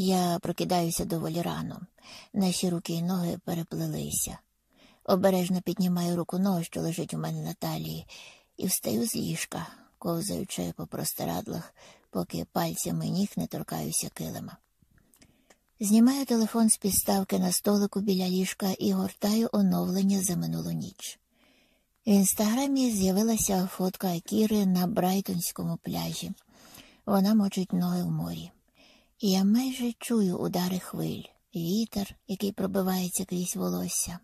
Я прокидаюся доволі рано. Наші руки і ноги переплелися. Обережно піднімаю руку ногу, що лежить у мене на талії, і встаю з ліжка, ковзаючи по простирадлах, поки пальцями ніг не торкаюся килима. Знімаю телефон з підставки на столику біля ліжка і гортаю оновлення за минулу ніч. В інстаграмі з'явилася фотка Акіри на Брайтонському пляжі. Вона мочить ноги в морі. Я майже чую удари хвиль, вітер, який пробивається крізь волосся,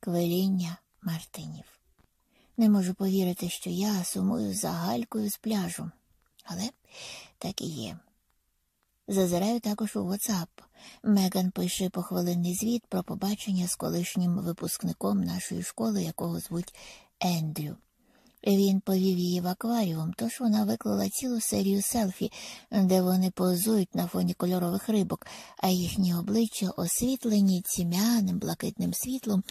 квеління мартинів. Не можу повірити, що я сумую за галькою з пляжу, але так і є. Зазираю також у WhatsApp. Меган пише похвилинний звіт про побачення з колишнім випускником нашої школи, якого звуть Ендрю. Він повів її в акваріум, тож вона виклала цілу серію селфі, де вони позують на фоні кольорових рибок, а їхні обличчя освітлені тьмяним блакитним світлом,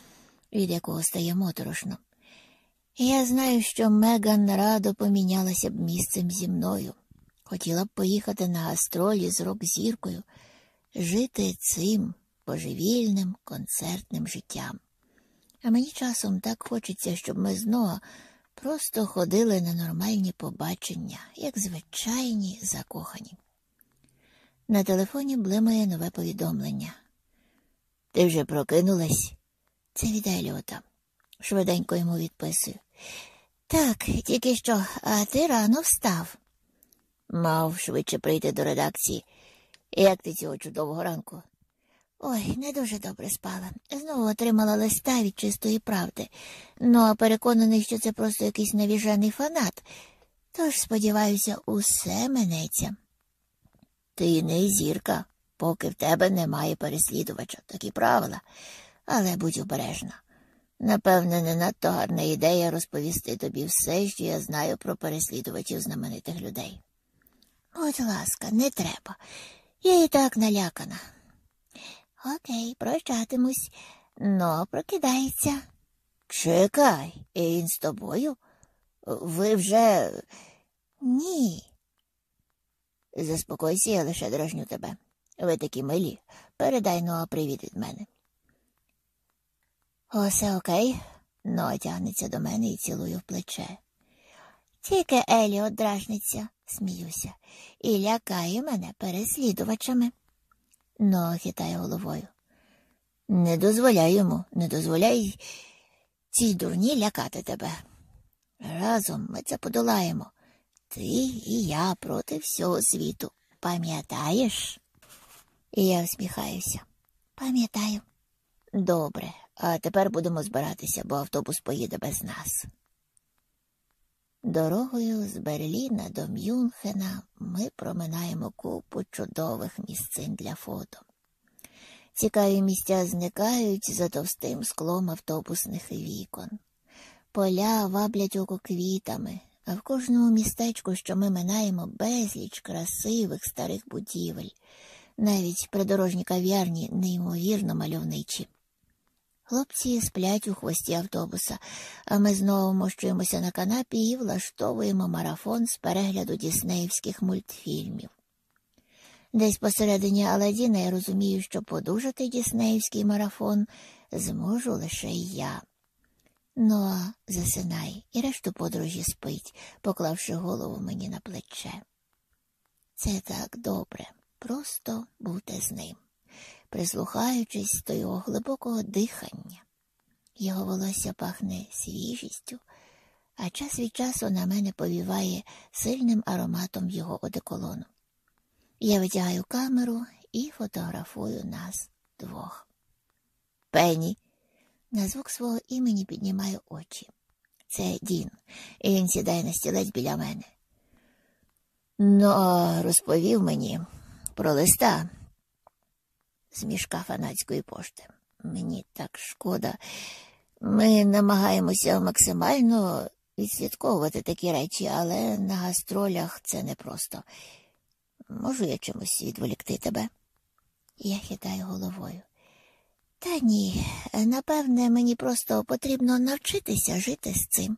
від якого стає моторошно. Я знаю, що Меган радо помінялася б місцем зі мною. Хотіла б поїхати на гастролі з рок-зіркою, жити цим божевільним концертним життям. А мені часом так хочеться, щоб ми знову просто ходили на нормальні побачення, як звичайні закохані. На телефоні блимає нове повідомлення. Ти вже прокинулась? Це від Еліота. Швиденько йому відписую. Так, тільки що, а ти рано встав. Мав швидше прийти до редакції. Як ти цього чудового ранку? Ой, не дуже добре спала. Знову отримала листа від чистої правди. Ну, а переконаний, що це просто якийсь навіжений фанат. Тож, сподіваюся, усе минеться. Ти не зірка, поки в тебе немає переслідувача, такі правила. Але будь обережна. Напевне, не надто гарна ідея розповісти тобі все, що я знаю про переслідувачів знаменитих людей. Будь ласка, не треба. Я і так налякана. Окей, прощатимусь, но прокидається. Чекай, і він з тобою? Ви вже. Ні. Заспокойся, я лише дражню тебе. Ви такі милі. Передай Ноа привіт від мене. Усе окей, Ноа тягнеться до мене і цілую в плече. Тільки Еліот дражниться, сміюся, і лякає мене переслідувачами. Ноа хитає головою. Не дозволяй йому, не дозволяй цій дурні лякати тебе. Разом ми це подолаємо. Ти і я проти всього світу. Пам'ятаєш? І я усміхаюся. Пам'ятаю. Добре, а тепер будемо збиратися, бо автобус поїде без нас. Дорогою з Берліна до Мюнхена ми проминаємо купу чудових місцин для фото. Цікаві місця зникають за товстим склом автобусних вікон. Поля ваблять око квітами, а в кожному містечку, що ми минаємо, безліч красивих старих будівель, навіть придорожні кав'ярні неймовірно мальовничі. Хлопці сплять у хвості автобуса, а ми знову мощуємося на канапі і влаштовуємо марафон з перегляду діснеївських мультфільмів. Десь посередині Аладдіна я розумію, що подужати діснеївський марафон зможу лише я. Ну, а засинай і решту подорожі спить, поклавши голову мені на плече. Це так добре, просто бути з ним прислухаючись до його глибокого дихання. Його волосся пахне свіжістю, а час від часу на мене повіває сильним ароматом його одеколону. Я витягаю камеру і фотографую нас двох. Пенні. На звук свого імені піднімаю очі. Це Дін, і він сідає на стілець біля мене. Ну, розповів мені про листа, з мішка фанатської пошти. Мені так шкода. Ми намагаємося максимально відслідковувати такі речі, але на гастролях це непросто. Можу я чимось відволікти тебе? Я хитаю головою. Та ні, напевне, мені просто потрібно навчитися жити з цим.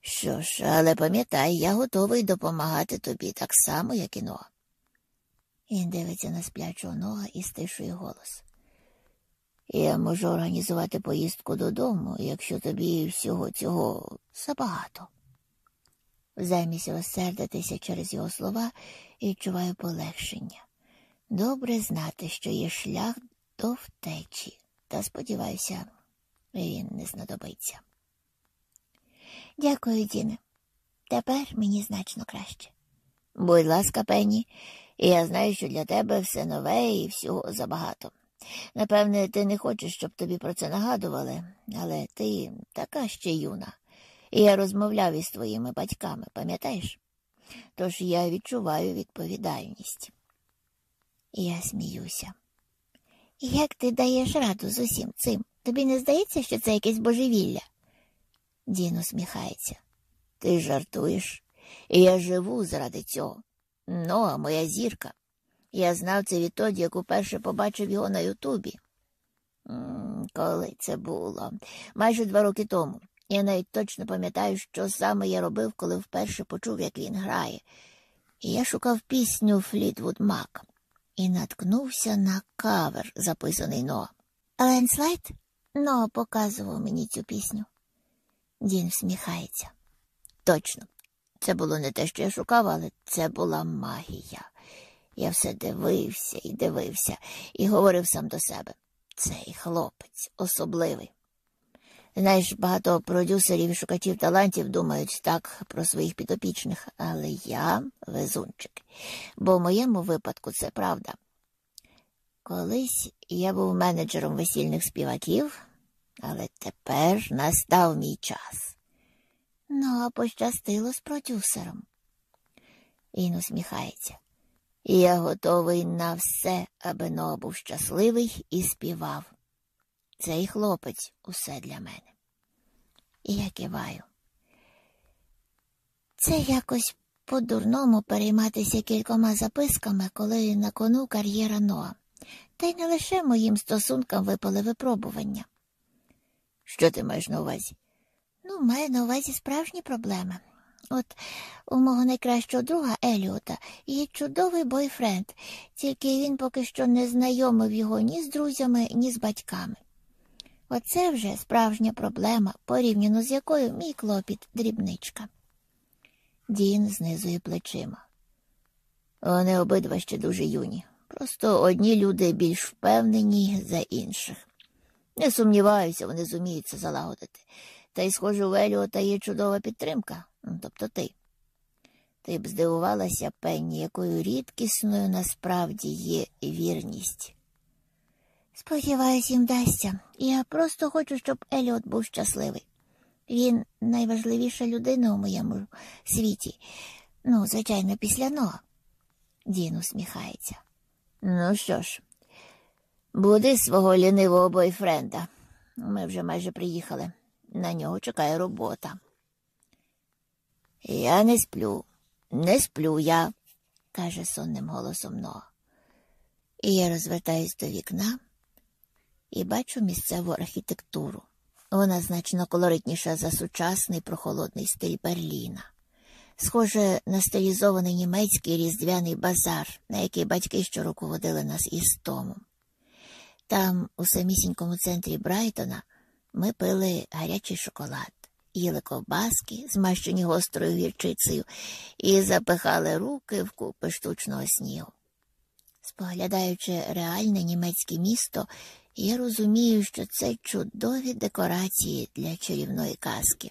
Що ж, але пам'ятай, я готовий допомагати тобі так само, як і Ноа. Він дивиться на сплячого нога і стишує голос. Я можу організувати поїздку додому, якщо тобі всього цього забагато. Замість розсердитися через його слова відчуваю полегшення. Добре знати, що є шлях до втечі, та сподіваюся, він не знадобиться. Дякую, Діне. Тепер мені значно краще. Будь ласка, Пенні, я знаю, що для тебе все нове і всього забагато. Напевне, ти не хочеш, щоб тобі про це нагадували, але ти така ще юна. І я розмовляв із твоїми батьками, пам'ятаєш? Тож я відчуваю відповідальність. Я сміюся. Як ти даєш раду з усім цим? Тобі не здається, що це якесь божевілля? Дін усміхається. Ти жартуєш, і я живу заради цього. Ну, а моя зірка. Я знав це відтоді, як уперше побачив його на Ютубі. Коли це було? Майже два роки тому. Я навіть точно пам'ятаю, що саме я робив, коли вперше почув, як він грає. І я шукав пісню Флітвуд Мак і наткнувся на кавер, записаний Ноа. Ленслайд? Ноа показував мені цю пісню. Дін всміхається. Точно, це було не те, що я шукав, але це була магія. Я все дивився і дивився і говорив сам до себе. Цей хлопець особливий. Знаєш, багато продюсерів і шукачів талантів думають так про своїх підопічних, але я везунчик, бо в моєму випадку це правда. Колись я був менеджером весільних співаків, але тепер настав мій час. Ну, а пощастило з продюсером. Він усміхається. Я готовий на все, аби Ноа був щасливий і співав. Цей хлопець усе для мене. І я киваю. Це якось по-дурному перейматися кількома записками, коли на кону кар'єра Ноа. Та й не лише моїм стосункам випали випробування. Що ти маєш на увазі? Ну, маю на увазі справжні проблеми. От у мого найкращого друга Еліота є чудовий бойфренд, тільки він поки що не знайомив його ні з друзями, ні з батьками. Оце вже справжня проблема, порівняно з якою мій клопіт дрібничка. Дін знизує плечима. Вони обидва ще дуже юні. Просто одні люди більш впевнені за інших. Не сумніваюся, вони зуміють це залагодити. Та й, схоже, у Еліота є чудова підтримка, ну, тобто ти. Ти б здивувалася, Пенні, якою рідкісною насправді є вірність. Сподіваюсь, їм вдасться. Я просто хочу, щоб Еліот був щасливий. Він найважливіша людина у моєму світі. Ну, звичайно, після Ноа. Дін усміхається. Ну що ж, буди свого лінивого бойфренда. Ми вже майже приїхали. На нього чекає робота. Я не сплю, не сплю я, каже сонним голосом Ноа. І я розвертаюсь до вікна і бачу місцеву архітектуру. Вона значно колоритніша за сучасний прохолодний стиль Берліна. Схоже на стилізований німецький різдвяний базар, на який батьки щороку водили нас із Томом. Там, у самісінькому центрі Брайтона, ми пили гарячий шоколад, їли ковбаски, змащені гострою гірчицею, і запихали руки в купи штучного снігу. Споглядаючи реальне німецьке місто, я розумію, що це чудові декорації для чарівної казки.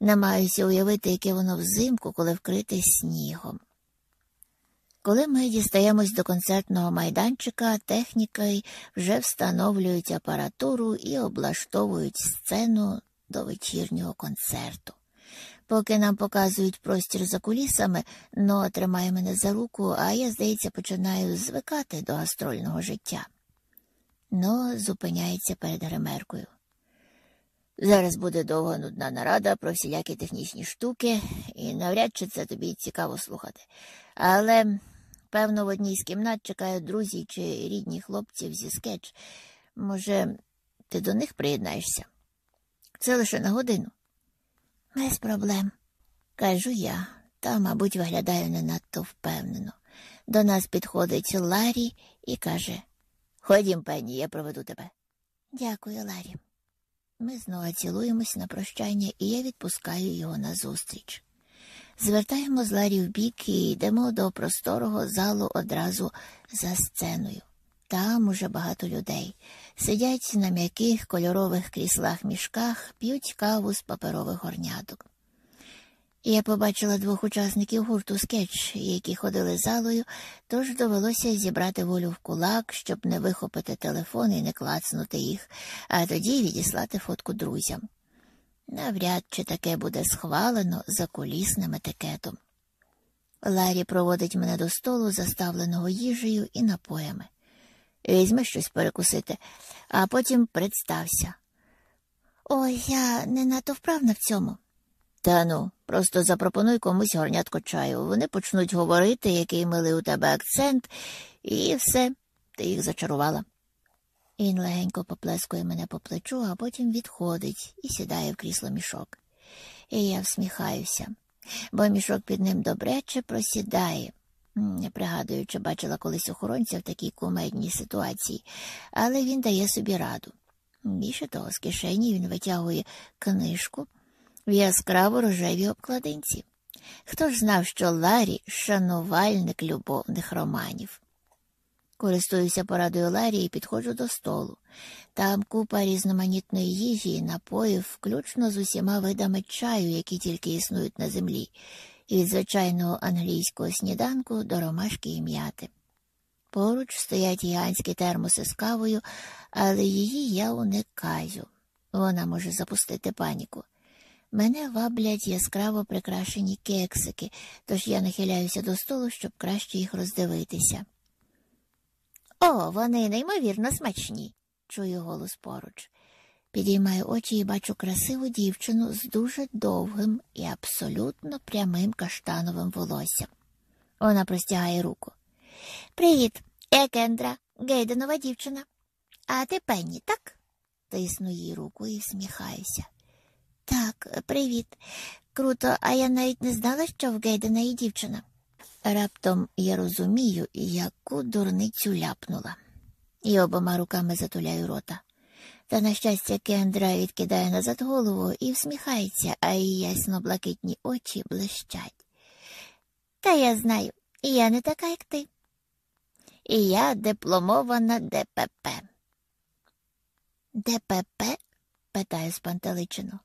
Намагаюся уявити, яке воно взимку, коли вкрите снігом. Коли ми дістаємось до концертного майданчика, техніки вже встановлюють апаратуру і облаштовують сцену до вечірнього концерту. Поки нам показують простір за кулісами, но тримає мене за руку, а я, здається, починаю звикати до гастрольного життя. Но зупиняється перед гримеркою. Зараз буде довга нудна нарада про всілякі технічні штуки, і навряд чи це тобі цікаво слухати. Але, певно, в одній з кімнат чекають друзі чи рідні хлопців зі скетч. Може, ти до них приєднаєшся? Це лише на годину. Без проблем, кажу я, та, мабуть, виглядаю не надто впевнено. До нас підходить Ларі і каже Ходім, Пенні, я проведу тебе. Дякую, Ларі. Ми знову цілуємось на прощання, і я відпускаю його назустріч. Звертаємо з Ларі в бік і йдемо до просторого залу одразу за сценою. Там уже багато людей. Сидять на м'яких кольорових кріслах мішках, п'ють каву з паперових горняток. Я побачила двох учасників гурту скетч, які ходили залою, тож довелося зібрати волю в кулак, щоб не вихопити телефон і не клацнути їх, а тоді відіслати фотку друзям. Навряд чи таке буде схвалено за кулісним етикетом. Ларі проводить мене до столу, заставленого їжею і напоями. Візьми щось перекусити, а потім представся. Ой, я не надто вправна в цьому. Та ну, просто запропонуй комусь горнятко чаю. Вони почнуть говорити, який милий у тебе акцент, і все, ти їх зачарувала. Він легенько поплескує мене по плечу, а потім відходить і сідає в крісло мішок. І я всміхаюся, бо мішок під ним добряче просідає. Не пригадую, чи бачила колись охоронця в такій кумедній ситуації, але він дає собі раду. Більше того, з кишені він витягує книжку в яскраво рожевій обкладинці. Хто ж знав, що Ларі шанувальник любовних романів? Користуюся порадою Ларі і підходжу до столу. Там купа різноманітної їжі і напоїв, включно з усіма видами чаю, які тільки існують на землі, від звичайного англійського сніданку до ромашки і м'яти. Поруч стоять гігантські термоси з кавою, але її я уникаю. Вона може запустити паніку. Мене ваблять яскраво прикрашені кексики, тож я нахиляюся до столу, щоб краще їх роздивитися. О, вони неймовірно смачні, чую голос поруч. Підіймаю очі і бачу красиву дівчину з дуже довгим і абсолютно прямим каштановим волоссям. Вона простягає руку. Привіт, я Кендра, Гейденова дівчина. А ти Пенні, так? Тисну їй руку і всміхаюся. Так, привіт. Круто, а я навіть не знала, що в Гейдена є дівчина. Раптом я розумію, яку дурницю ляпнула, і обома руками затуляю рота. Та, на щастя, Кендра відкидає назад голову і всміхається, а її ясно блакитні очі блищать. Та я знаю, я не така, як ти. І я дипломована ДПП. ДПП? питаю спантеличено.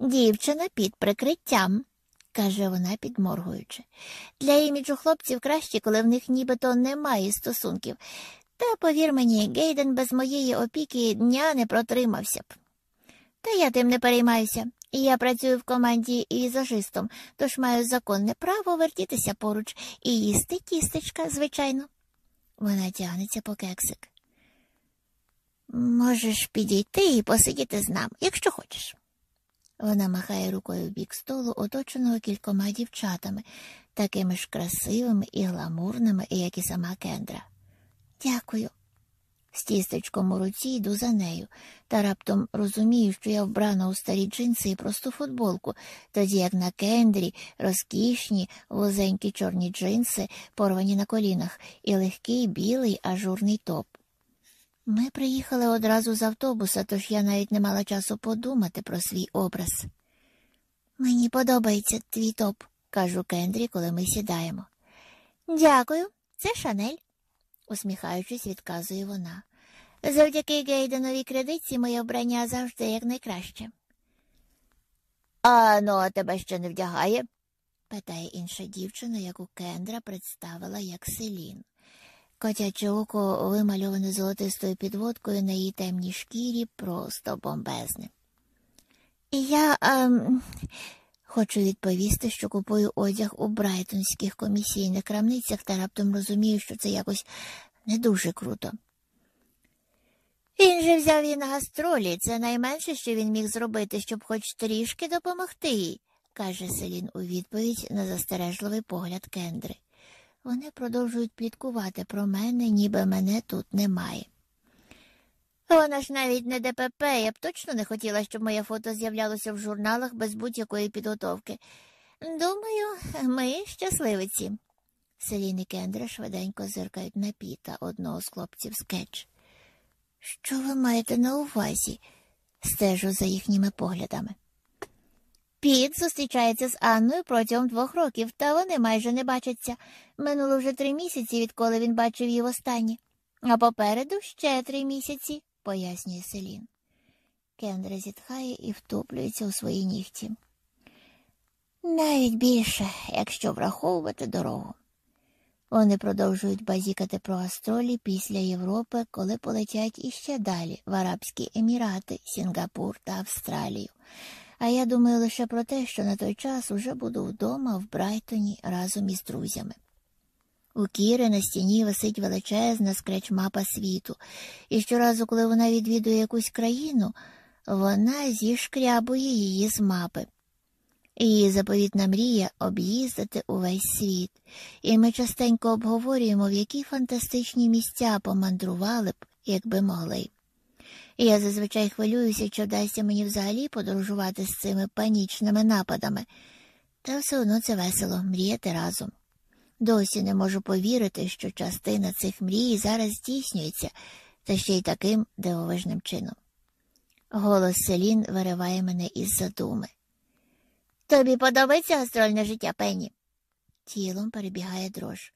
Дівчина під прикриттям каже вона, підморгуючи. Для іміджу хлопців краще, коли в них нібито немає стосунків. Та, повір мені, Гейден без моєї опіки дня не протримався б. Та я тим не переймаюся. Я працюю в команді візажистом, тож маю законне право вертітися поруч і їсти тістечка, звичайно. Вона тягнеться по кексик. Можеш підійти і посидіти з нами, якщо хочеш. Вона махає рукою в бік столу, оточеного кількома дівчатами, такими ж красивими і гламурними, як і сама Кендра. Дякую. З тістечком у руці йду за нею, та раптом розумію, що я вбрана у старі джинси і просту футболку, тоді як на кендрі розкішні, вузенькі чорні джинси, порвані на колінах, і легкий білий ажурний топ. Ми приїхали одразу з автобуса, тож я навіть не мала часу подумати про свій образ. Мені подобається твій топ, кажу Кендрі, коли ми сідаємо. Дякую, це Шанель, усміхаючись, відказує вона. Завдяки Гейденовій кредитці моє вбрання завжди якнайкраще. А ну, а тебе ще не вдягає? питає інша дівчина, яку Кендра представила як Селін. Котяче око, вимальоване золотистою підводкою на її темній шкірі, просто бомбезне. Я ем, хочу відповісти, що купую одяг у брайтонських комісійних крамницях та раптом розумію, що це якось не дуже круто. Він же взяв її на гастролі. Це найменше, що він міг зробити, щоб хоч трішки допомогти їй, каже Селін у відповідь на застережливий погляд Кендри. Вони продовжують пліткувати про мене, ніби мене тут немає. Вона ж навіть не ДПП, я б точно не хотіла, щоб моє фото з'являлося в журналах без будь-якої підготовки. Думаю, ми щасливиці. Селін і Кендра швиденько зиркають на піта одного з хлопців скетч. Що ви маєте на увазі? стежу за їхніми поглядами. Піт зустрічається з Анною протягом двох років, та вони майже не бачаться. Минуло вже три місяці, відколи він бачив її востаннє. А попереду ще три місяці, пояснює Селін. Кендра зітхає і втоплюється у свої нігті. Навіть більше, якщо враховувати дорогу. Вони продовжують базікати про гастролі після Європи, коли полетять іще далі в Арабські Емірати, Сінгапур та Австралію. А я думаю лише про те, що на той час уже буду вдома в Брайтоні разом із друзями. У Кіри на стіні висить величезна скреч-мапа світу, і щоразу, коли вона відвідує якусь країну, вона зішкрябує її з мапи. Її заповітна мрія об'їздити увесь світ, і ми частенько обговорюємо, в які фантастичні місця помандрували б, якби могли. Я зазвичай хвилююся, чи вдасться мені взагалі подорожувати з цими панічними нападами, та все одно це весело мріяти разом. Досі не можу повірити, що частина цих мрій зараз здійснюється, та ще й таким дивовижним чином. Голос Селін вириває мене із задуми. Тобі подобається гастрольне життя Пенні?» Тілом перебігає дрож.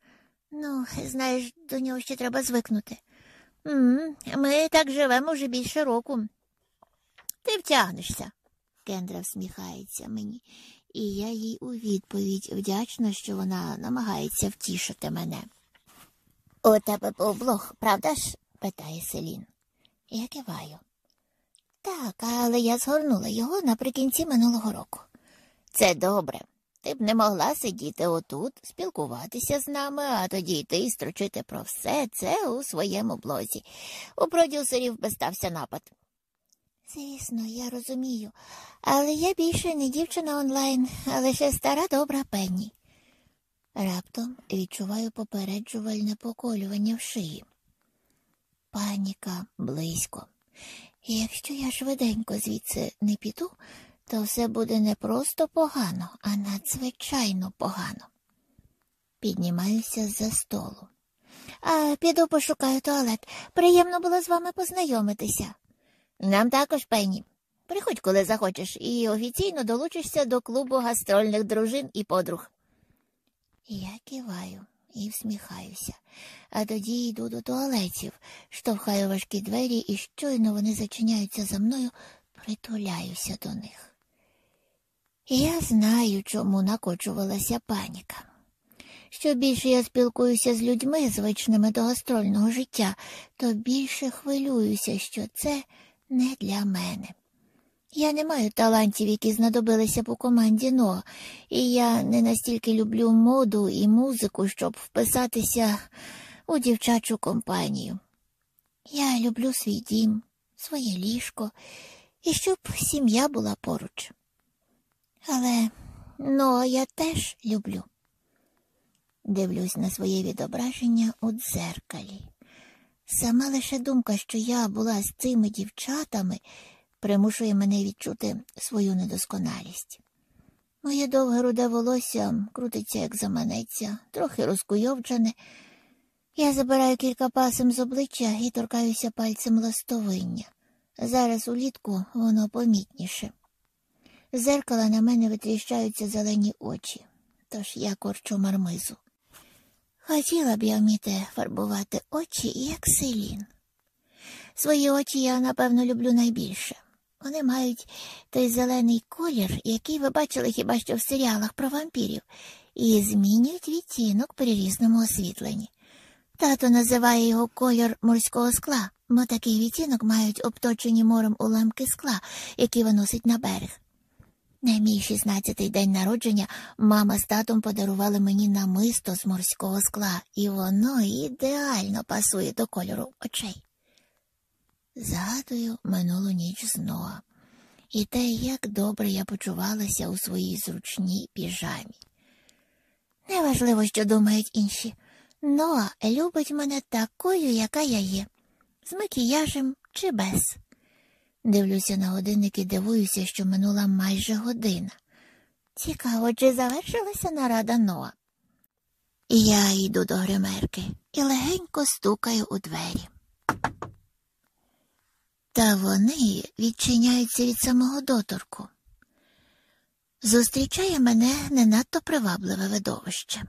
Ну, знаєш, до нього ще треба звикнути. Ми так живемо вже більше року. Ти втягнешся. Кендра всміхається мені, і я їй у відповідь вдячна, що вона намагається втішити мене. У тебе був блог, правда ж? питає Селін. Я киваю. Так, але я згорнула його наприкінці минулого року. Це добре. Ти б не могла сидіти отут, спілкуватися з нами, а тоді йти і строчити про все це у своєму блозі. У продюсерів би стався напад. Звісно, я розумію, але я більше не дівчина онлайн, а лише стара добра пенні. Раптом відчуваю попереджувальне поколювання в шиї. Паніка близько. І якщо я швиденько звідси не піду, то все буде не просто погано, а надзвичайно погано. Піднімаюся з за столу. А піду пошукаю туалет. Приємно було з вами познайомитися. Нам також, Пенні. Приходь, коли захочеш, і офіційно долучишся до клубу гастрольних дружин і подруг. Я киваю і всміхаюся, а тоді йду до туалетів, штовхаю важкі двері, і щойно вони зачиняються за мною, притуляюся до них. Я знаю, чому накочувалася паніка. Що більше я спілкуюся з людьми, звичними до гастрольного життя, то більше хвилююся, що це не для мене. Я не маю талантів, які знадобилися б у команді НО, і я не настільки люблю моду і музику, щоб вписатися у дівчачу компанію. Я люблю свій дім, своє ліжко і щоб сім'я була поруч. Але ну, я теж люблю. Дивлюсь на своє відображення у дзеркалі. Сама лише думка, що я була з цими дівчатами, примушує мене відчути свою недосконалість. Моє довге руде волосся крутиться, як заманеться, трохи розкуйовджене. Я забираю кілька пасем з обличчя і торкаюся пальцем ластовиння. Зараз улітку воно помітніше. З зеркала на мене витріщаються зелені очі, тож я корчу мармизу. Хотіла б я вміти фарбувати очі, як селін. Свої очі я, напевно, люблю найбільше. Вони мають той зелений колір, який ви бачили хіба що в серіалах про вампірів, і змінюють відтінок при різному освітленні. Тато називає його колір морського скла, бо такий відтінок мають обточені морем уламки скла, які виносить на берег. На мій 16-й день народження мама з татом подарували мені намисто з морського скла, і воно ідеально пасує до кольору очей. Згадую минулу ніч знову, і те, як добре я почувалася у своїй зручній піжамі. Неважливо, що думають інші. Ноа любить мене такою, яка я є, з макіяжем чи без. Дивлюся на годинник і дивуюся, що минула майже година. Цікаво, чи завершилася нарада Ноа? Я йду до гримерки і легенько стукаю у двері. Та вони відчиняються від самого доторку. Зустрічає мене не надто привабливе видовище.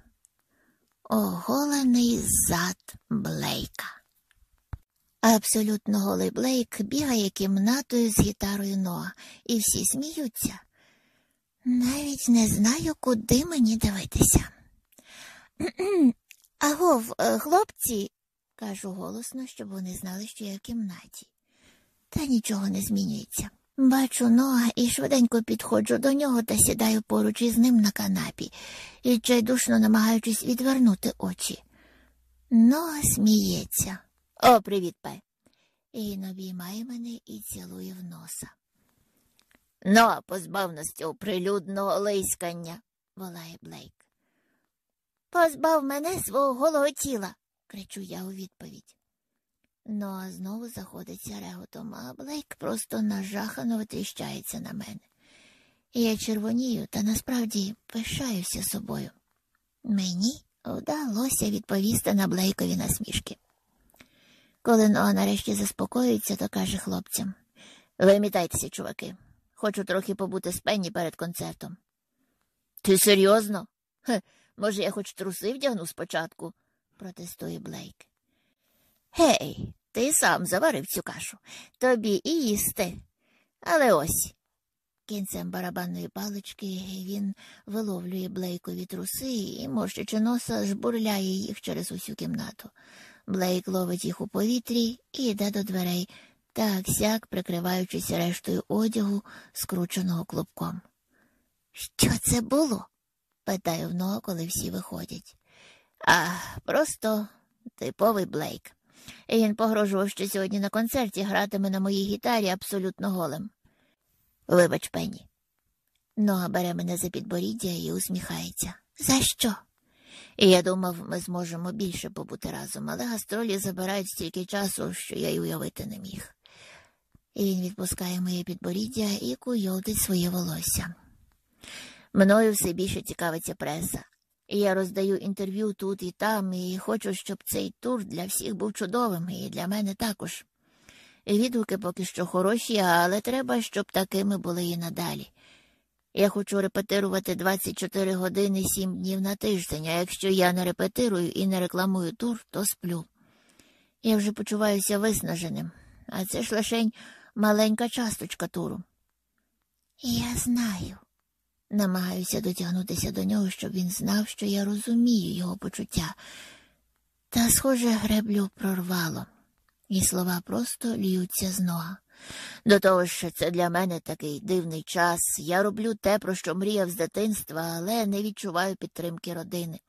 Оголений зад Блейка. Абсолютно голий Блейк бігає кімнатою з гітарою Ноа, і всі сміються. Навіть не знаю, куди мені дивитися. Агов, е, хлопці, кажу голосно, щоб вони знали, що я в кімнаті. Та нічого не змінюється. Бачу Ноа і швиденько підходжу до нього та сідаю поруч із ним на канапі, відчайдушно намагаючись відвернути очі. Ноа сміється. О, привіт, Пе. Він обіймає мене і цілує в носа. Ноа позбав нас цього прилюдного лискання, волає Блейк. Позбав мене свого голого тіла, кричу я у відповідь. Ноа знову заходиться реготом, а Блейк просто нажахано витріщається на мене. Я червонію та насправді пишаюся собою. Мені вдалося відповісти на Блейкові насмішки. Коли Ноа нарешті заспокоюється, то каже хлопцям Вимітайтеся, чуваки. Хочу трохи побути з Пенні перед концертом. Ти серйозно? Хе, може, я хоч труси вдягну спочатку, протестує Блейк. Гей, ти сам заварив цю кашу. Тобі і їсти. Але ось. Кінцем барабанної палички він виловлює Блейкові труси і, морщичи носа, жбурляє їх через усю кімнату. Блейк ловить їх у повітрі і йде до дверей, так сяк прикриваючись рештою одягу, скрученого клубком. Що це було? питаю в нього, коли всі виходять. А просто типовий Блейк. Він погрожував, що сьогодні на концерті гратиме на моїй гітарі абсолютно голим. Вибач, Пенні. Нога бере мене за підборіддя і усміхається. За що? І я думав, ми зможемо більше побути разом, але гастролі забирають стільки часу, що я й уявити не міг. І він відпускає моє підборіддя і куйовдить своє волосся. Мною все більше цікавиться преса. І я роздаю інтерв'ю тут і там, і хочу, щоб цей тур для всіх був чудовим, і для мене також. Відгуки поки що хороші, але треба, щоб такими були і надалі. Я хочу репетирувати 24 години 7 днів на тиждень, а якщо я не репетирую і не рекламую тур, то сплю. Я вже почуваюся виснаженим, а це ж лишень маленька часточка туру. Я знаю. Намагаюся дотягнутися до нього, щоб він знав, що я розумію його почуття. Та, схоже, греблю прорвало, і слова просто льються з нога. До того ж, це для мене такий дивний час. Я роблю те, про що мріяв з дитинства, але не відчуваю підтримки родини.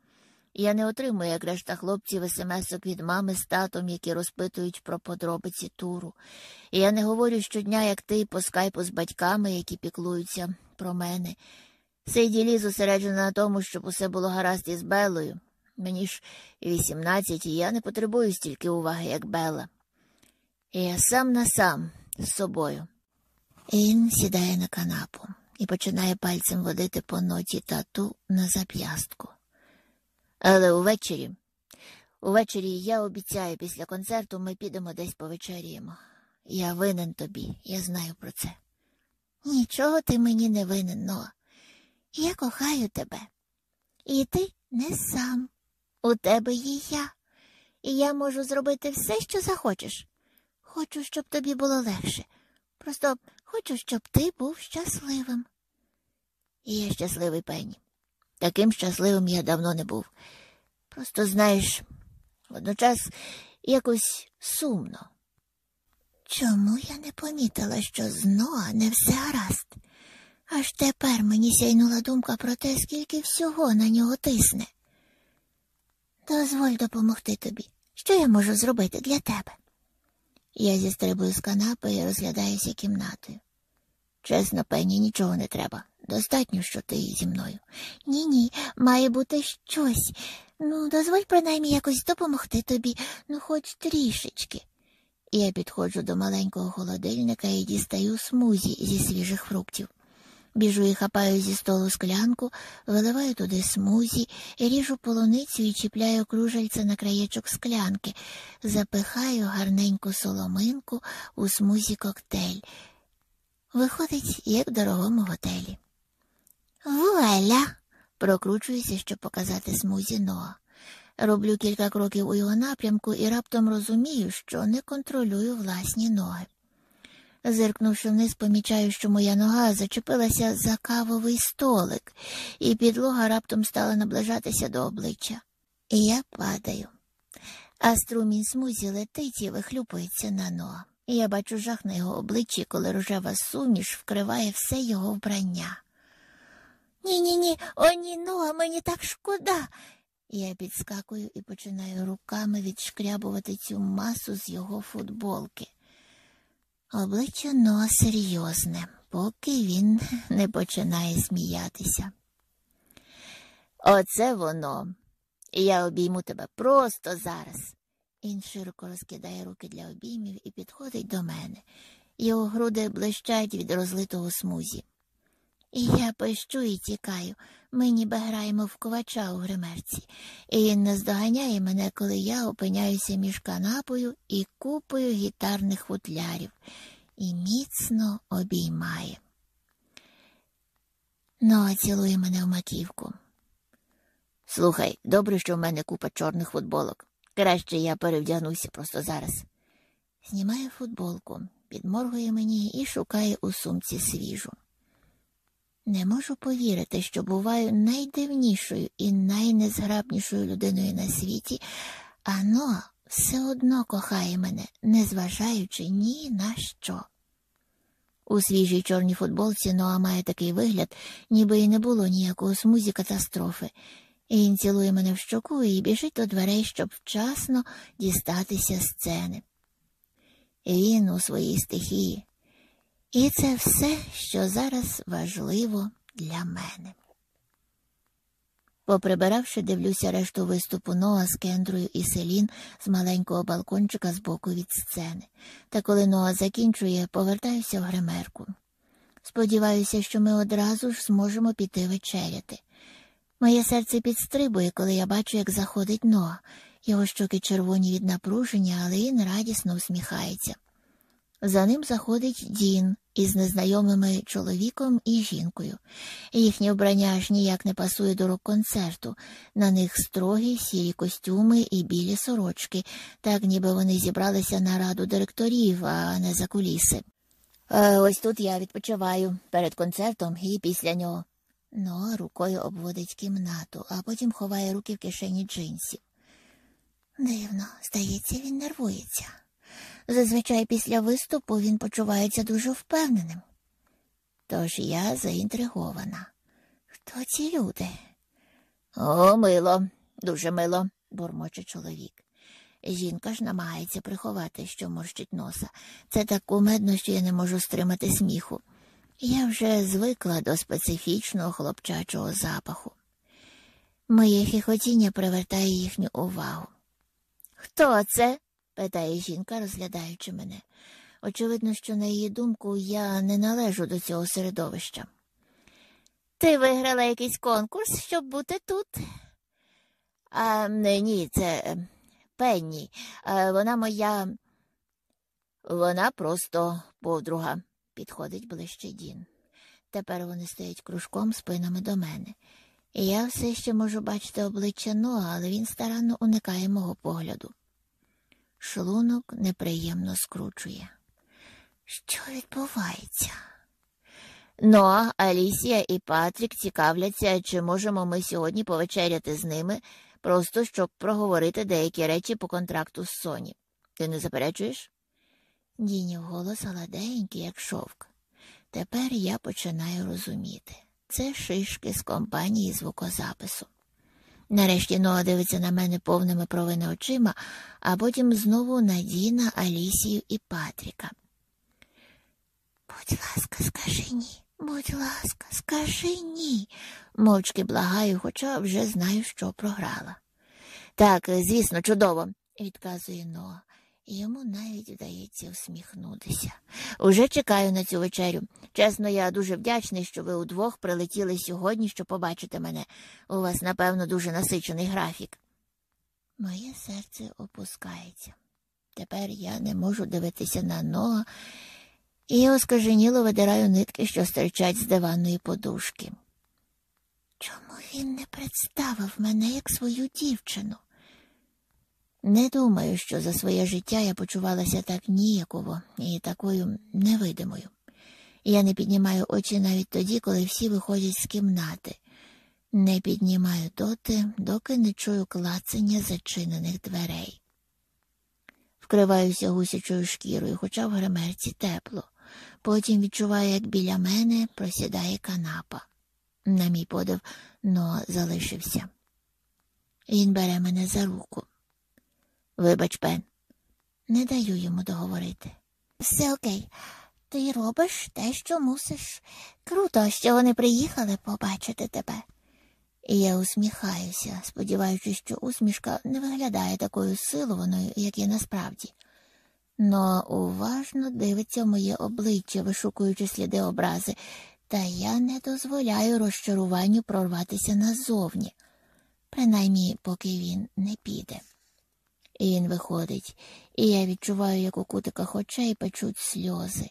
Я не отримую, як решта хлопців, смс-ок від мами з татом, які розпитують про подробиці туру. І я не говорю щодня, як ти, по скайпу з батьками, які піклуються про мене. Цей ділі зосереджено на тому, щоб усе було гаразд із Белою. Мені ж 18, і я не потребую стільки уваги, як Бела. І я сам на сам з собою. Він сідає на канапу і починає пальцем водити по ноті тату на зап'ястку. Але увечері, увечері я обіцяю, після концерту ми підемо десь повечеряємо. Я винен тобі, я знаю про це. Нічого ти мені не винен, Ноа. Я кохаю тебе. І ти не сам. У тебе є я, і я можу зробити все, що захочеш. Хочу, щоб тобі було легше. Просто хочу, щоб ти був щасливим. І я щасливий Пенні. Таким щасливим я давно не був. Просто, знаєш, водночас якось сумно. Чому я не помітила, що з Ноа не все гаразд? Аж тепер мені сяйнула думка про те, скільки всього на нього тисне. Дозволь допомогти тобі. Що я можу зробити для тебе? Я зістрибую з канапи і розглядаюся кімнатою. Чесно, пені, нічого не треба. Достатньо, що ти зі мною. Ні, ні, має бути щось. Ну, дозволь принаймні якось допомогти тобі, ну, хоч трішечки. Я підходжу до маленького холодильника і дістаю смузі зі свіжих фруктів. Біжу і хапаю зі столу склянку, виливаю туди смузі, ріжу полуницю і чіпляю кружельце на краєчок склянки, запихаю гарненьку соломинку у смузі коктейль. Виходить, як в дорогому готелі. Вуаля! прокручуюся, щоб показати смузі Ноа. Роблю кілька кроків у його напрямку і раптом розумію, що не контролюю власні ноги. Зиркнувши вниз, помічаю, що моя нога зачепилася за кавовий столик, і підлога раптом стала наближатися до обличчя. І я падаю. А струмінь смузі летить і вихлюпується на нога. Я бачу жах на його обличчі, коли рожева суміш вкриває все його вбрання. Ні, ні, ні, о, ні, нога, мені так шкода. Я підскакую і починаю руками відшкрябувати цю масу з його футболки. Обличчя Ноа серйозне, поки він не починає сміятися. Оце воно. Я обійму тебе просто зараз. Він широко розкидає руки для обіймів і підходить до мене. Його груди блищать від розлитого смузі. І я пищу і тікаю. Ми ніби граємо в ковача у гримерці, і він наздоганяє мене, коли я опиняюся між канапою і купою гітарних футлярів і міцно обіймає. Ну, а цілує мене в маківку. Слухай, добре, що в мене купа чорних футболок. Краще я перевдягнуся просто зараз. Знімає футболку, підморгує мені і шукає у сумці свіжу. Не можу повірити, що буваю найдивнішою і найнезграбнішою людиною на світі, а Ноа все одно кохає мене, незважаючи ні на що. У свіжій чорній футболці Ноа має такий вигляд, ніби й не було ніякого смузі катастрофи. І Він цілує мене в щоку і біжить до дверей, щоб вчасно дістатися сцени. Він у своїй стихії. І це все, що зараз важливо для мене. Поприбиравши, дивлюся решту виступу Ноа з Кендрою і Селін з маленького балкончика з боку від сцени. Та коли Ноа закінчує, повертаюся в гримерку. Сподіваюся, що ми одразу ж зможемо піти вечеряти. Моє серце підстрибує, коли я бачу, як заходить Ноа. Його щоки червоні від напруження, але він радісно усміхається. За ним заходить Дін із незнайомими чоловіком і жінкою. Їхнє вбрання аж ніяк не пасує до рок-концерту. На них строгі сірі костюми і білі сорочки, так ніби вони зібралися на раду директорів, а не за куліси. «Е, ось тут я відпочиваю перед концертом і після нього. Ну, рукою обводить кімнату, а потім ховає руки в кишені джинсів. Дивно, здається, він нервується. Зазвичай після виступу він почувається дуже впевненим. Тож я заінтригована. Хто ці люди? О, мило, дуже мило, бурмоче чоловік. Жінка ж намагається приховати, що морщить носа. Це так кумедно, що я не можу стримати сміху. Я вже звикла до специфічного хлопчачого запаху. Моє хихотіння привертає їхню увагу. Хто це? Питає жінка, розглядаючи мене. Очевидно, що, на її думку, я не належу до цього середовища. Ти виграла якийсь конкурс, щоб бути тут? А ні, це е, Пенні. Вона моя. Вона просто подруга, підходить ближче Дін. Тепер вони стоять кружком спинами до мене. І я все ще можу бачити обличчя Ноа, але він старанно уникає мого погляду. Шлунок неприємно скручує. Що відбувається? Ну, Алісія і Патрік цікавляться, чи можемо ми сьогодні повечеряти з ними, просто щоб проговорити деякі речі по контракту з Соні. Ти не заперечуєш? Дінів голос гладенький, як шовк. Тепер я починаю розуміти. Це шишки з компанії звукозапису. Нарешті Ноа дивиться на мене повними провини очима, а потім знову на Діна, Алісію і Патріка. Будь ласка, скажи ні, будь ласка, скажи ні, мовчки благаю, хоча вже знаю, що програла. Так, звісно, чудово, відказує Ноа. Йому навіть вдається всміхнутися. Уже чекаю на цю вечерю. Чесно, я дуже вдячний, що ви удвох прилетіли сьогодні, щоб побачити мене. У вас, напевно, дуже насичений графік. Моє серце опускається. Тепер я не можу дивитися на нога і оскаженіло видираю нитки, що стирчать з диванної подушки. Чому він не представив мене як свою дівчину? Не думаю, що за своє життя я почувалася так ніяково і такою невидимою. Я не піднімаю очі навіть тоді, коли всі виходять з кімнати. Не піднімаю доти, доки не чую клацання зачинених дверей. Вкриваюся гусячою шкірою, хоча в гримерці тепло. Потім відчуваю, як біля мене просідає канапа. На мій подив, но залишився. Він бере мене за руку. Вибач, Пен, не даю йому договорити. Все окей, ти робиш те, що мусиш. Круто, що вони приїхали побачити тебе. І я усміхаюся, сподіваючись, що усмішка не виглядає такою силованою, як є насправді. Но уважно дивиться моє обличчя, вишукуючи сліди образи, та я не дозволяю розчаруванню прорватися назовні, принаймні, поки він не піде. І він виходить, і я відчуваю, як у кутиках очей печуть сльози.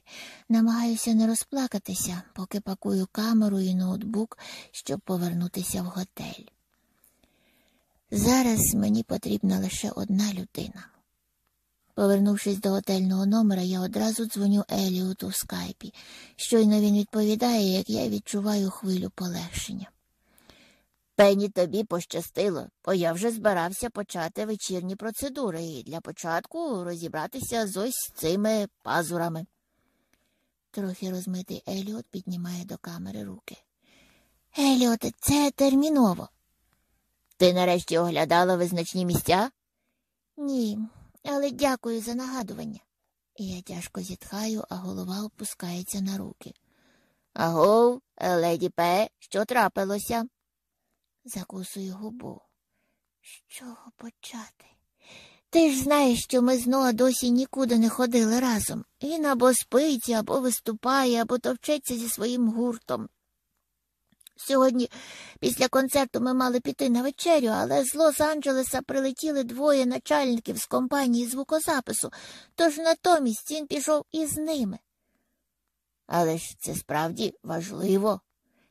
Намагаюся не розплакатися, поки пакую камеру і ноутбук, щоб повернутися в готель. Зараз мені потрібна лише одна людина. Повернувшись до готельного номера, я одразу дзвоню Еліоту в скайпі. Щойно він відповідає, як я відчуваю хвилю полегшення. Пені тобі пощастило, бо я вже збирався почати вечірні процедури і для початку розібратися з ось цими пазурами. Трохи розмитий Еліот піднімає до камери руки. Еліоте, це терміново. Ти нарешті оглядала визначні місця? Ні, але дякую за нагадування. І я тяжко зітхаю, а голова опускається на руки. Агов, леді П, що трапилося? Закусую губу. З чого почати? Ти ж знаєш, що ми з Ноа досі нікуди не ходили разом. Він або спить, або виступає, або товчеться зі своїм гуртом. Сьогодні, після концерту, ми мали піти на вечерю, але з Лос-Анджелеса прилетіли двоє начальників з компанії звукозапису, тож натомість він пішов із ними. Але ж це справді важливо.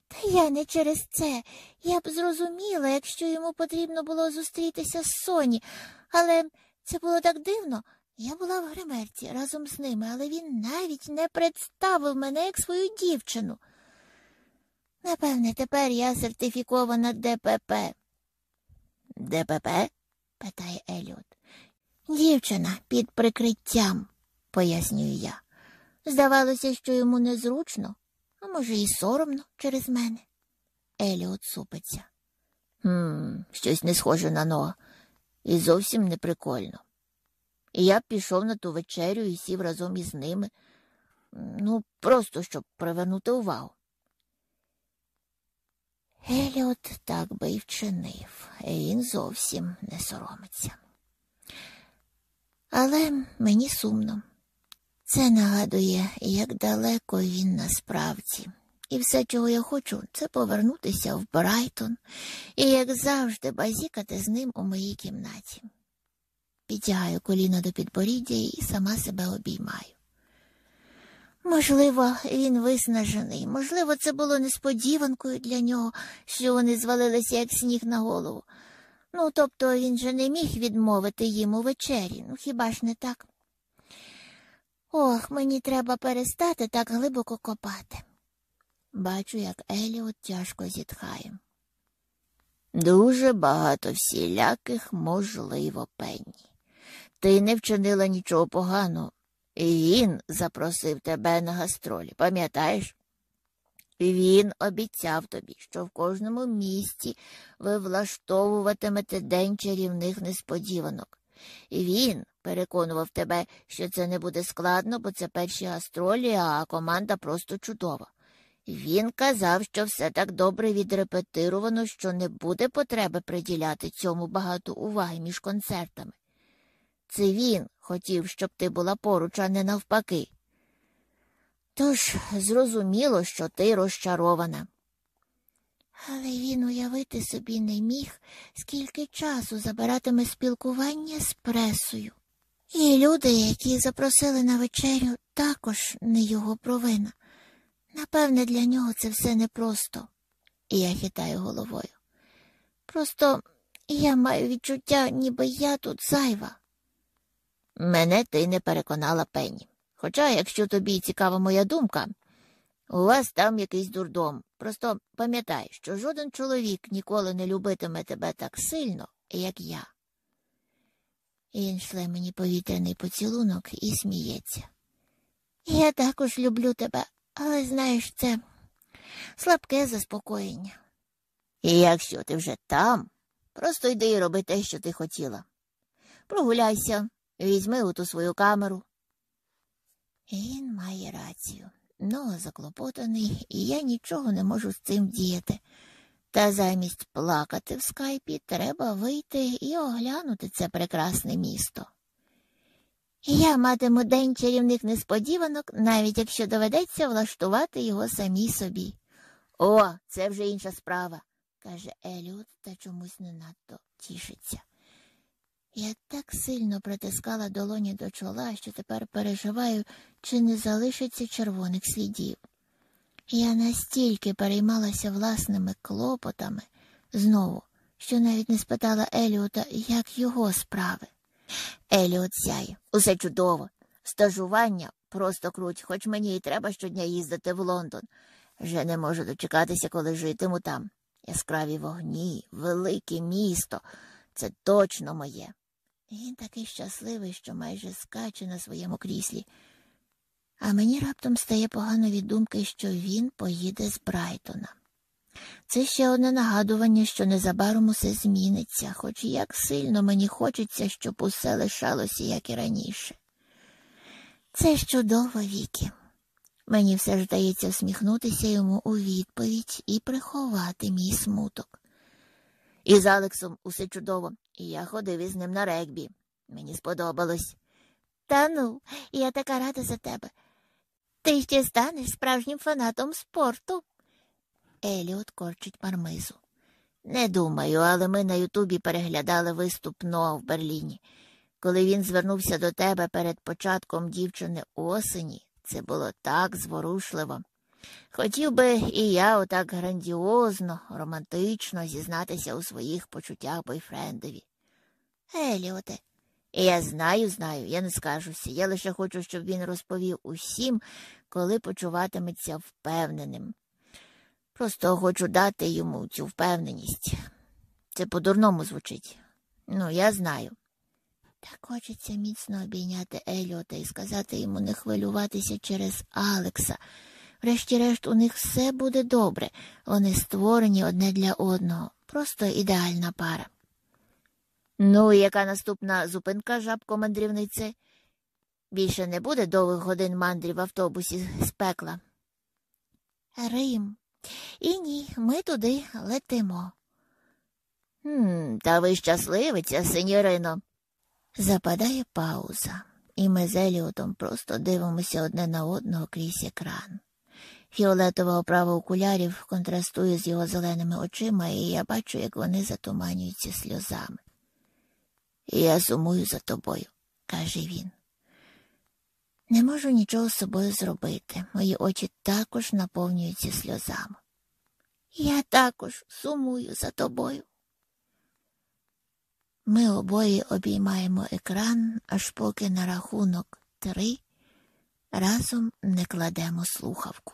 Та я не через це. Я б зрозуміла, якщо йому потрібно було зустрітися з Соні, але це було так дивно. Я була в гримерці разом з ними, але він навіть не представив мене як свою дівчину. Напевне, тепер я сертифікована ДПП. ДПП? питає Еліот. Дівчина під прикриттям, пояснюю я. Здавалося, що йому незручно, а може, і соромно через мене. Еліот супиться. «Хм, Щось не схоже на Ноа. і зовсім не прикольно. І я пішов на ту вечерю і сів разом із ними. Ну, просто щоб привернути увагу. Еліот так би і вчинив, і він зовсім не соромиться. Але мені сумно. Це нагадує, як далеко він насправді. І все, чого я хочу, це повернутися в Брайтон і, як завжди, базікати з ним у моїй кімнаті. Підтягаю коліна до підборіддя і сама себе обіймаю. Можливо, він виснажений, можливо, це було несподіванкою для нього, що вони звалилися як сніг на голову. Ну, тобто він же не міг відмовити їм у вечері, ну хіба ж не так? Ох, мені треба перестати так глибоко копати. Бачу, як Еліот тяжко зітхає. Дуже багато всіляких можливо, Пенні. Ти не вчинила нічого поганого, він запросив тебе на гастролі, пам'ятаєш? Він обіцяв тобі, що в кожному місті ви влаштовуватимете день чарівних несподіванок. Він переконував тебе, що це не буде складно, бо це перші гастролі, а команда просто чудова. Він казав, що все так добре відрепетировано, що не буде потреби приділяти цьому багато уваги між концертами. Це він хотів, щоб ти була поруч, а не навпаки. Тож зрозуміло, що ти розчарована. Але він уявити собі не міг, скільки часу забиратиме спілкування з пресою. І люди, які запросили на вечерю, також не його провина. Напевне, для нього це все непросто. І я хитаю головою. Просто я маю відчуття, ніби я тут зайва. Мене ти не переконала Пенні. Хоча, якщо тобі цікава моя думка, у вас там якийсь дурдом. Просто пам'ятай, що жоден чоловік ніколи не любитиме тебе так сильно, як я. Він шле мені повітряний поцілунок і сміється. Я також люблю тебе, але знаєш, це слабке заспокоєння. І якщо ти вже там, просто йди і роби те, що ти хотіла. Прогуляйся, візьми у ту свою камеру. Він має рацію. Нога заклопотаний, і я нічого не можу з цим діяти. Та замість плакати в скайпі треба вийти і оглянути це прекрасне місто. Я матиму день чарівних несподіванок, навіть якщо доведеться влаштувати його самій собі. О, це вже інша справа, каже Еліот та чомусь не надто тішиться. Я так сильно притискала долоні до чола, що тепер переживаю, чи не залишиться червоних слідів. Я настільки переймалася власними клопотами знову, що навіть не спитала Еліота, як його справи. Еліот сяє, усе чудово. Стажування просто круть, хоч мені і треба щодня їздити в Лондон. Вже не можу дочекатися, коли житиму там. Яскраві вогні, велике місто. Це точно моє. Він такий щасливий, що майже скаче на своєму кріслі. А мені раптом стає погано від думки, що він поїде з Брайтона. Це ще одне нагадування, що незабаром усе зміниться, хоч як сильно мені хочеться, щоб усе лишалося, як і раніше. Це ж чудово, Вікі. Мені все ж вдається всміхнутися йому у відповідь і приховати мій смуток. І з Алексом усе чудово, я ходив із ним на регбі. Мені сподобалось. Та ну, я така рада за тебе. Ти ще станеш справжнім фанатом спорту. Еліот корчить мармизу. Не думаю, але ми на Ютубі переглядали виступ Ноа в Берліні. Коли він звернувся до тебе перед початком дівчини осені, це було так зворушливо. Хотів би і я отак грандіозно, романтично зізнатися у своїх почуттях бойфрендові. Еліоте, я знаю, знаю, я не скажуся. Я лише хочу, щоб він розповів усім, коли почуватиметься впевненим. Просто хочу дати йому цю впевненість. Це по-дурному звучить. Ну, я знаю. Так хочеться міцно обійняти Еліота і сказати йому не хвилюватися через Алекса. Врешті-решт, у них все буде добре. Вони створені одне для одного. Просто ідеальна пара. Ну, і яка наступна зупинка, жабко мандрівнице? Більше не буде довгих годин мандрів в автобусі з пекла. Рим. І ні, ми туди летимо. «Хм, Та ви щасливиця, сеньорино. Западає пауза, і ми з Еліотом просто дивимося одне на одного крізь екран. Фіолетова оправа окулярів контрастує з його зеленими очима, і я бачу, як вони затуманюються сльозами. Я сумую за тобою, каже він. Не можу нічого з собою зробити. Мої очі також наповнюються сльозами. Я також сумую за тобою. Ми обоє обіймаємо екран, аж поки на рахунок три разом не кладемо слухавку.